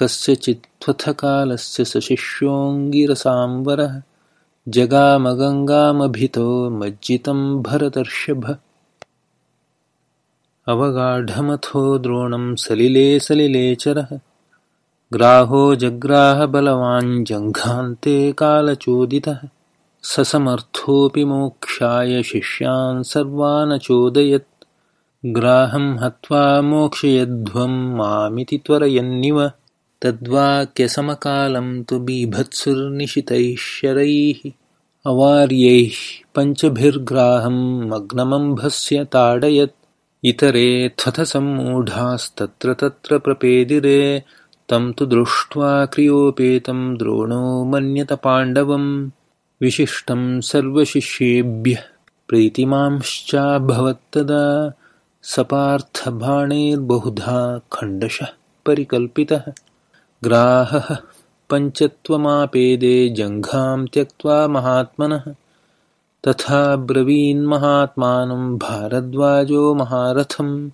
कस्यचित्त्वथकालस्य स शिष्योऽङ्गिरसाम्बरः जगामगङ्गामभितो मज्जितं भरतर्षभ। अवगाढमथो द्रोणं सलिले सलिले चरः ग्राहो जग्राहबलवाञ्जङ्घान्ते कालचोदितः ससमर्थोऽपि मोक्षाय शिष्यान् सर्वानचोदयत् ग्राहं हत्वा मोक्षयध्वं मामिति त्वरयन्निव तद्वाक्यसमकालं तु बीभत्सुर्निशितैः शरैः अवार्यैः पञ्चभिर्ग्राहं मग्नमम्भस्य ताडयत्। इतरेऽथसम्मूढास्तत्र तत्र प्रपेदिरे तं तु दृष्ट्वा क्रियोपेतं द्रोणो मन्यतपाण्डवं विशिष्टं सर्वशिष्येभ्यः प्रीतिमांश्चाभवत्तदा सपार्थबाणैर्बहुधा खण्डशः परिकल्पितः ग्राहः पञ्चत्वमापेदे जङ्घां त्यक्त्वा महात्मनः। तथा ब्रवीन्महात्मानं भारद्वाजो महारथं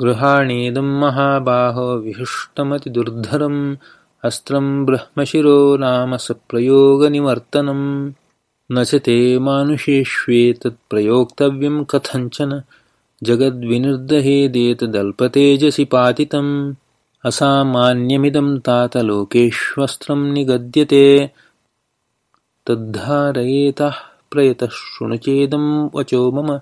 गृहाणेदं महाबाहो विहृष्टमतिदुर्धरम् अस्त्रं ब्रह्मशिरो नाम सप्रयोगनिवर्तनं न च ते मानुषेष्वेतत्प्रयोक्तव्यं कथञ्चन। जगद्विनिर्दहेदेतदल्पतेजसि पातितम् असामान्यमिदं तात लोकेष्वस्त्रं निगद्यते। तद्धारयेतः प्रयतः शृणु चेदं वचो मम